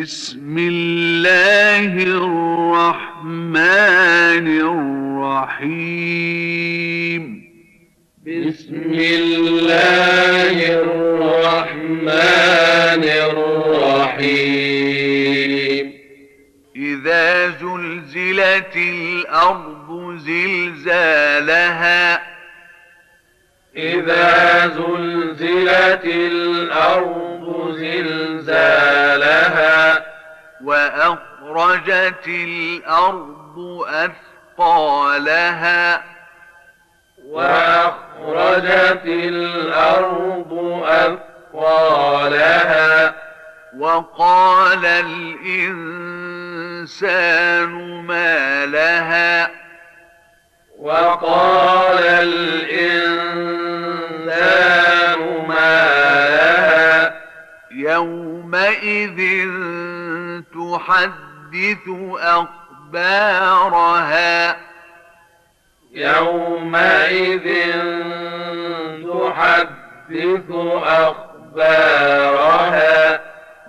بسم الله الرحمن الرحيم. بسم الله الرحمن الرحيم. إذا زلزلت الأرض زلزالها. إذا زلزلت الأرض زلزالها. وأخرجت الأرض أثقالها. وأخرجت الأرض أثقالها. وقال الإنسان ما لها. وقال الإنسان تحدث أخبارها يومئذ تحدث أخبارها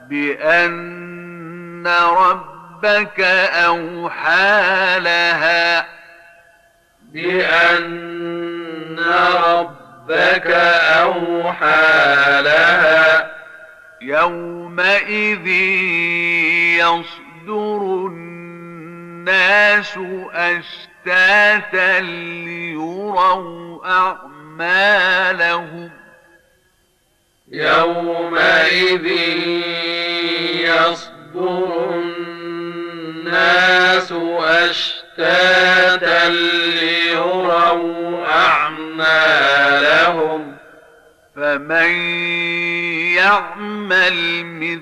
بأن ربك أوحى لها بأن ربك أوحى لها يومئذ يصدر الناس أشتاتا ليروا أعمالهم يومئذ يصدر الناس أشتاتا ليروا أعمالهم فمن يعمل